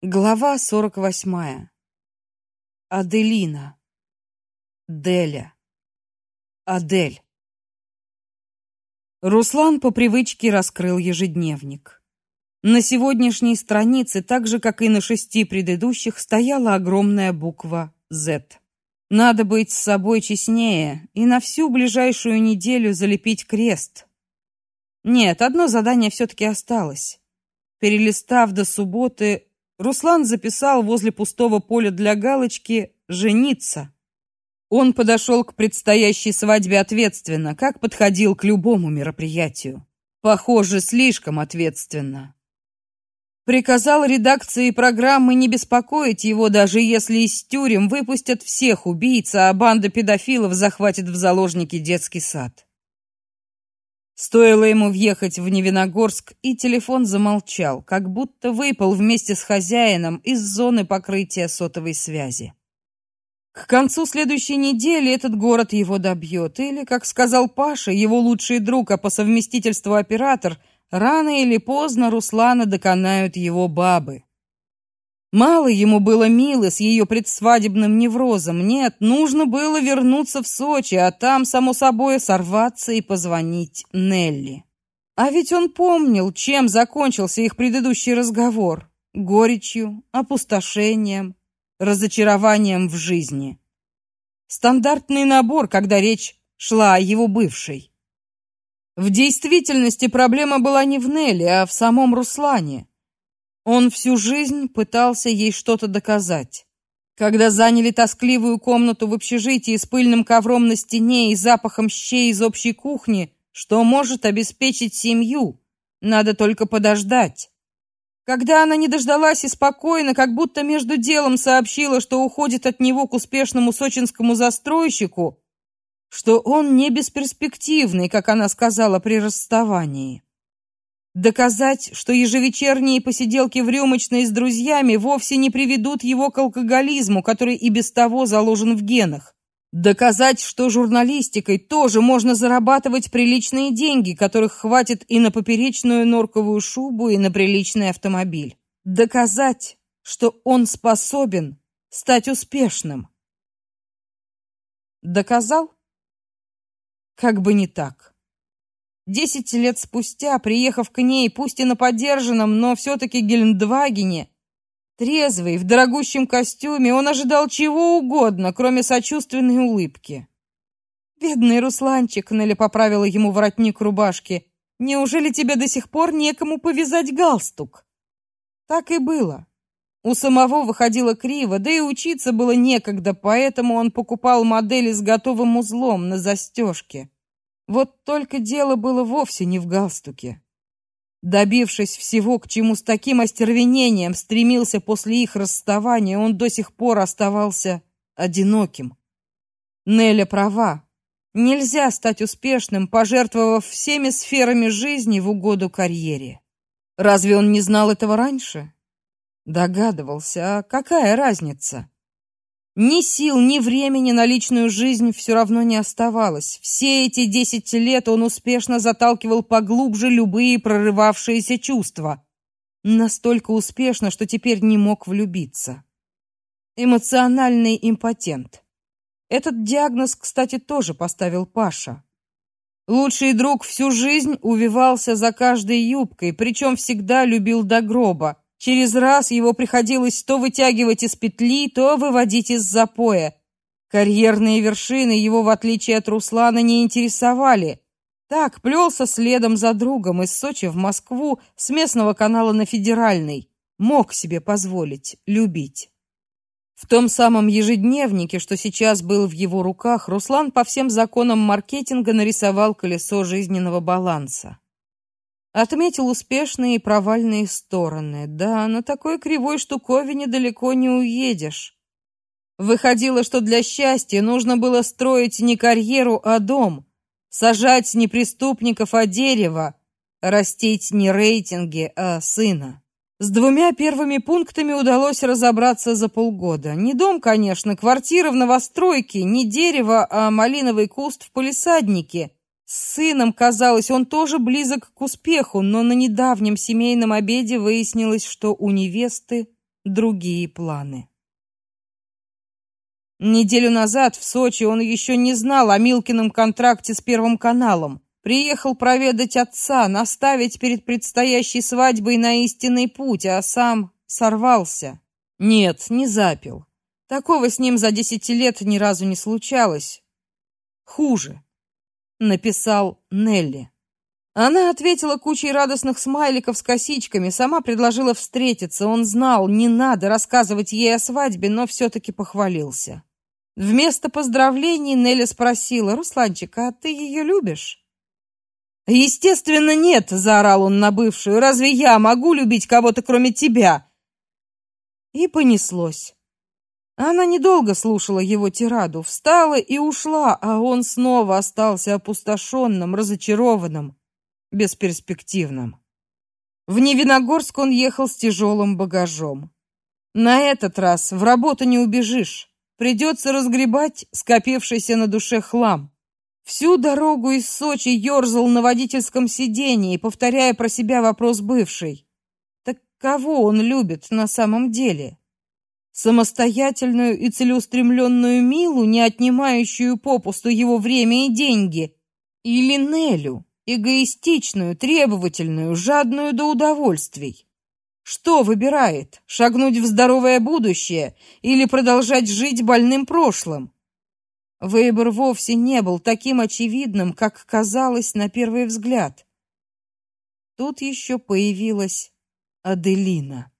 Глава 48. Аделина. Деля. Адель. Руслан по привычке раскрыл ежедневник. На сегодняшней странице, так же как и на шести предыдущих, стояла огромная буква Z. Надо быть с собой честнее и на всю ближайшую неделю залепить крест. Нет, одно задание все таки осталось. Перелистав до субботы, Руслан записал возле пустого поля для галочки «жениться». Он подошел к предстоящей свадьбе ответственно, как подходил к любому мероприятию. Похоже, слишком ответственно. Приказал редакции программы не беспокоить его, даже если из тюрем выпустят всех убийц, а банда педофилов захватит в заложники детский сад. Стоило ему въехать в Невиногорск, и телефон замолчал, как будто выпал вместе с хозяином из зоны покрытия сотовой связи. К концу следующей недели этот город его добьет, или, как сказал Паша, его лучший друг, а по совместительству оператор, рано или поздно Руслана доконают его бабы. Мало ему было Милы с ее предсвадебным неврозом. Нет, нужно было вернуться в Сочи, а там, само собой, сорваться и позвонить Нелли. А ведь он помнил, чем закончился их предыдущий разговор. Горечью, опустошением, разочарованием в жизни. Стандартный набор, когда речь шла о его бывшей. В действительности проблема была не в Нелли, а в самом Руслане. Он всю жизнь пытался ей что-то доказать. Когда заняли тоскливую комнату в общежитии с пыльным ковром на стене и запахом щей из общей кухни, что может обеспечить семью, надо только подождать. Когда она не дождалась и спокойно, как будто между делом сообщила, что уходит от него к успешному сочинскому застройщику, что он не бесперспективный, как она сказала при расставании. Доказать, что ежевечерние посиделки в рюмочной с друзьями вовсе не приведут его к алкоголизму, который и без того заложен в генах. Доказать, что журналистикой тоже можно зарабатывать приличные деньги, которых хватит и на поперечную норковую шубу, и на приличный автомобиль. Доказать, что он способен стать успешным. Доказал? Как бы не так. Десять лет спустя, приехав к ней, пусть и на подержанном, но все-таки Гелендвагене, трезвый, в дорогущем костюме, он ожидал чего угодно, кроме сочувственной улыбки. «Бедный Русланчик», — Нелли поправила ему воротник рубашки, «неужели тебе до сих пор некому повязать галстук?» Так и было. У самого выходило криво, да и учиться было некогда, поэтому он покупал модели с готовым узлом на застежке. Вот только дело было вовсе не в галстуке. Добившись всего, к чему с таким остервенением стремился после их расставания, он до сих пор оставался одиноким. Неля права. Нельзя стать успешным, пожертвовав всеми сферами жизни в угоду карьере. Разве он не знал этого раньше? Догадывался, а какая разница? Ни сил, ни времени на личную жизнь все равно не оставалось. Все эти десять лет он успешно заталкивал поглубже любые прорывавшиеся чувства. Настолько успешно, что теперь не мог влюбиться. Эмоциональный импотент. Этот диагноз, кстати, тоже поставил Паша. Лучший друг всю жизнь увивался за каждой юбкой, причем всегда любил до гроба. Через раз его приходилось то вытягивать из петли, то выводить из запоя. Карьерные вершины его, в отличие от Руслана, не интересовали. Так плелся следом за другом из Сочи в Москву с местного канала на федеральный. Мог себе позволить любить. В том самом ежедневнике, что сейчас был в его руках, Руслан по всем законам маркетинга нарисовал колесо жизненного баланса. Отметил успешные и провальные стороны. Да, на такой кривой штуковине далеко не уедешь. Выходило, что для счастья нужно было строить не карьеру, а дом, сажать не преступников, а дерево, растить не рейтинги, а сына. С двумя первыми пунктами удалось разобраться за полгода. Не дом, конечно, квартира в новостройке, не дерево, а малиновый куст в полисаднике, с сыном, казалось, он тоже близок к успеху, но на недавнем семейном обеде выяснилось, что у невесты другие планы. Неделю назад в Сочи он еще не знал о Милкином контракте с Первым каналом. Приехал проведать отца, наставить перед предстоящей свадьбой на истинный путь, а сам сорвался. Нет, не запил. Такого с ним за десять лет ни разу не случалось. Хуже, написал Нелли. Она ответила кучей радостных смайликов с косичками, сама предложила встретиться. Он знал, не надо рассказывать ей о свадьбе, но все таки похвалился. Вместо поздравлений Нелли спросила: "Русланчик, а ты ее любишь?" "Естественно, нет", заорал он на бывшую. "Разве я могу любить кого-то кроме тебя?" И понеслось. Она недолго слушала его тираду, встала и ушла, а он снова остался опустошенным, разочарованным, бесперспективным. В Невиногорск он ехал с тяжелым багажом. На этот раз в работу не убежишь. Придется разгребать скопившийся на душе хлам. Всю дорогу из Сочи ерзал на водительском сиденье, повторяя про себя вопрос бывшей. Так кого он любит на самом деле? Самостоятельную и целеустремленную Милу, не отнимающую попусту его время и деньги, или Нелю, эгоистичную, требовательную, жадную до удовольствий? Что выбирает? Шагнуть в здоровое будущее или продолжать жить больным прошлым? Выбор вовсе не был таким очевидным, как казалось на первый взгляд. Тут еще появилась Аделина.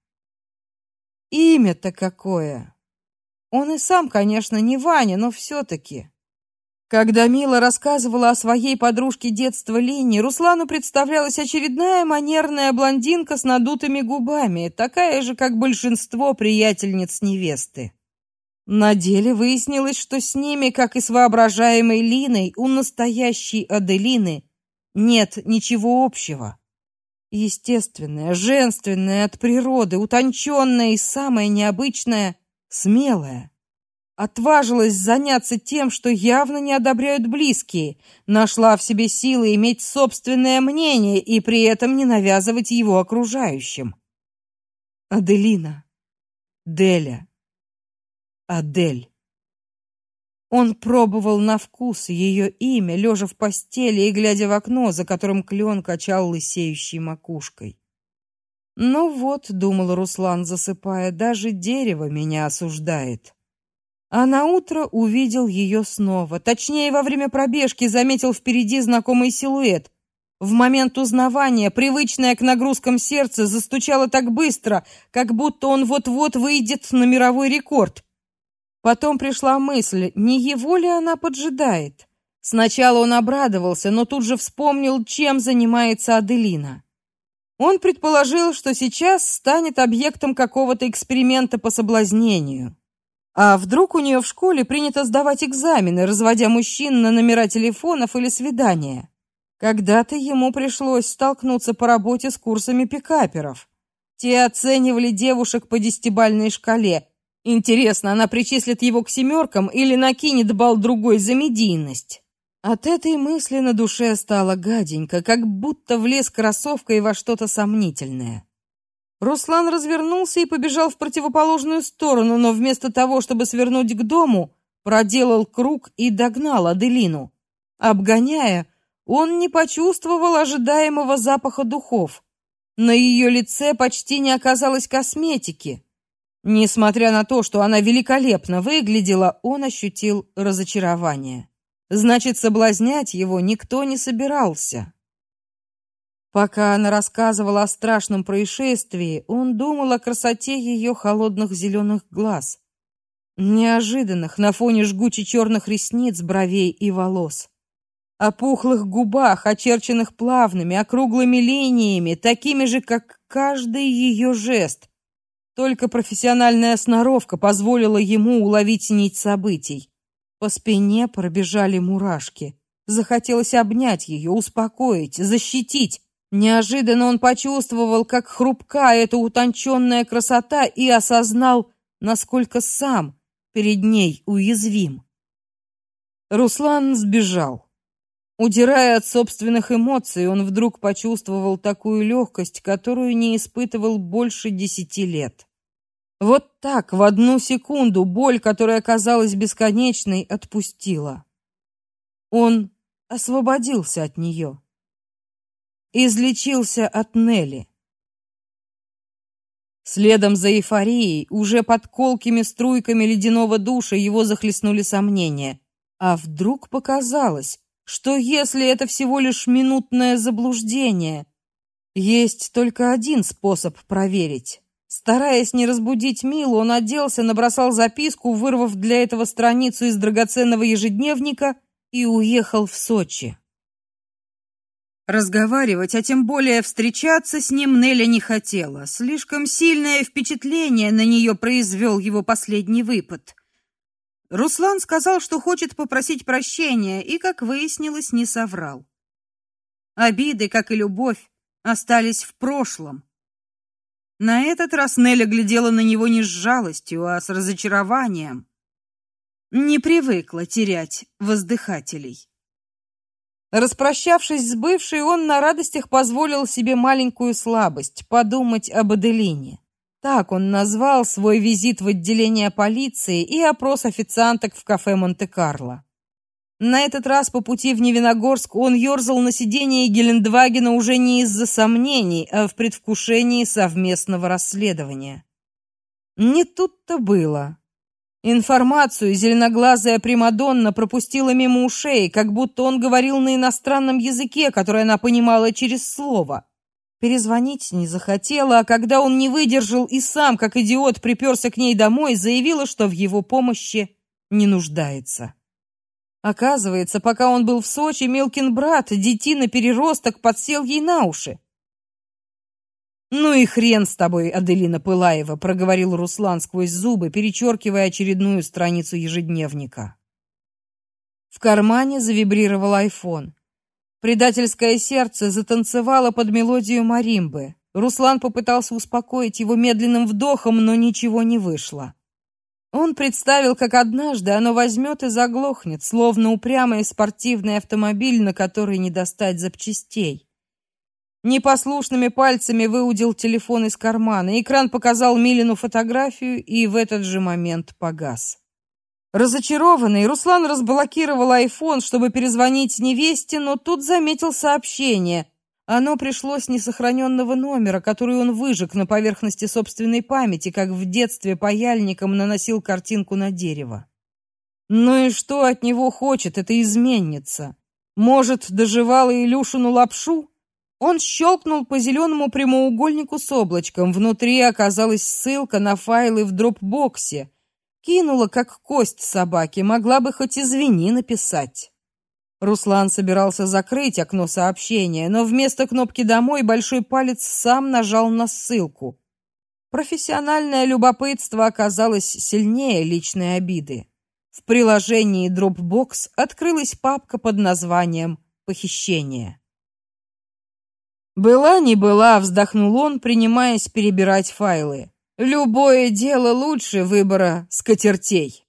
Имя-то какое! Он и сам, конечно, не Ваня, но все таки когда Мила рассказывала о своей подружке детства Лене, Руслану представлялась очередная манерная блондинка с надутыми губами, такая же, как большинство приятельниц невесты. На деле выяснилось, что с ними, как и с воображаемой Линой, у настоящей Аделины нет ничего общего. Естественная, женственная от природы, утонченная и самое необычное смелая отважилась заняться тем, что явно не одобряют близкие, нашла в себе силы иметь собственное мнение и при этом не навязывать его окружающим. Аделина, Деля, Адель. Он пробовал на вкус ее имя, лежа в постели и глядя в окно, за которым клен качал лысеющей макушкой. Ну вот, думал Руслан, засыпая, даже дерево меня осуждает. А на утро увидел ее снова. Точнее, во время пробежки заметил впереди знакомый силуэт. В момент узнавания привычное к нагрузкам сердце застучало так быстро, как будто он вот-вот выйдет на мировой рекорд. Потом пришла мысль, не его ли она поджидает. Сначала он обрадовался, но тут же вспомнил, чем занимается Аделина. Он предположил, что сейчас станет объектом какого-то эксперимента по соблазнению. А вдруг у нее в школе принято сдавать экзамены, разводя мужчин на номера телефонов или свидания? Когда-то ему пришлось столкнуться по работе с курсами пикаперов. Те оценивали девушек по десятибалльной шкале. Интересно, она причислит его к семеркам или накинет бал другой за медийность? От этой мысли на душе стало гаденько, как будто влез кроссовкой во что-то сомнительное. Руслан развернулся и побежал в противоположную сторону, но вместо того, чтобы свернуть к дому, проделал круг и догнал Аделину. Обгоняя, он не почувствовал ожидаемого запаха духов. На ее лице почти не оказалось косметики. Несмотря на то, что она великолепно выглядела, он ощутил разочарование. Значит, соблазнять его никто не собирался. Пока она рассказывала о страшном происшествии, он думал о красоте ее холодных зеленых глаз, неожиданных на фоне жгуче черных ресниц, бровей и волос, о пухлых губах, очерченных плавными, округлыми линиями, такими же, как каждый ее жест. Только профессиональная сноровка позволила ему уловить нить событий. По спине пробежали мурашки. Захотелось обнять ее, успокоить, защитить, Неожиданно он почувствовал, как хрупка эта утонченная красота и осознал, насколько сам перед ней уязвим. Руслан сбежал. Удирая от собственных эмоций, он вдруг почувствовал такую легкость, которую не испытывал больше десяти лет. Вот так в одну секунду боль, которая казалась бесконечной, отпустила. Он освободился от нее. Излечился от Нелли. Следом за эйфорией, уже под колкими струйками ледяного душа его захлестнули сомнения. А вдруг показалось, что если это всего лишь минутное заблуждение, есть только один способ проверить. Стараясь не разбудить Милу, он оделся, набросал записку, вырвав для этого страницу из драгоценного ежедневника и уехал в Сочи. Разговаривать, а тем более встречаться с ним Неля не хотела. Слишком сильное впечатление на нее произвел его последний выпад. Руслан сказал, что хочет попросить прощения, и, как выяснилось, не соврал. Обиды, как и любовь, остались в прошлом. На этот раз Неля глядела на него не с жалостью, а с разочарованием. Не привыкла терять воздыхателей. Распрощавшись с бывшей, он на радостях позволил себе маленькую слабость подумать об Аделине. Так он назвал свой визит в отделение полиции и опрос официанток в кафе Монте-Карло. На этот раз по пути в Невиногорск он ерзал на сиденье Гелендвагена уже не из-за сомнений, а в предвкушении совместного расследования. Не тут-то было. Информацию зеленоглазая Примадонна пропустила мимо ушей, как будто он говорил на иностранном языке, который она понимала через слово. Перезвонить не захотела, а когда он не выдержал и сам, как идиот, приперся к ней домой, заявила, что в его помощи не нуждается. Оказывается, пока он был в Сочи, Мелкин брат, детина переросток, подсел ей на уши. Ну и хрен с тобой, Аделина Пылаева, проговорил Руслан сквозь зубы, перечеркивая очередную страницу ежедневника. В кармане завибрировал айфон. Предательское сердце затанцевало под мелодию маримбы. Руслан попытался успокоить его медленным вдохом, но ничего не вышло. Он представил, как однажды оно возьмет и заглохнет, словно упрямый спортивный автомобиль, на который не достать запчастей. Непослушными пальцами выудил телефон из кармана. Экран показал Милину фотографию и в этот же момент погас. Разочарованный, Руслан разблокировал айфон, чтобы перезвонить невесте, но тут заметил сообщение. Оно пришло с несохраненного номера, который он выжег на поверхности собственной памяти, как в детстве паяльником наносил картинку на дерево. Ну и что от него хочет эта изменница? Может, доживала Илюшину лапшу? Он щелкнул по зеленому прямоугольнику с облачком. Внутри оказалась ссылка на файлы в дропбоксе. Кинула как кость собаки, могла бы хоть извини написать. Руслан собирался закрыть окно сообщения, но вместо кнопки домой большой палец сам нажал на ссылку. Профессиональное любопытство оказалось сильнее личной обиды. В приложении Dropbox открылась папка под названием Похищение. Была не была, вздохнул он, принимаясь перебирать файлы. Любое дело лучше выбора скатертей.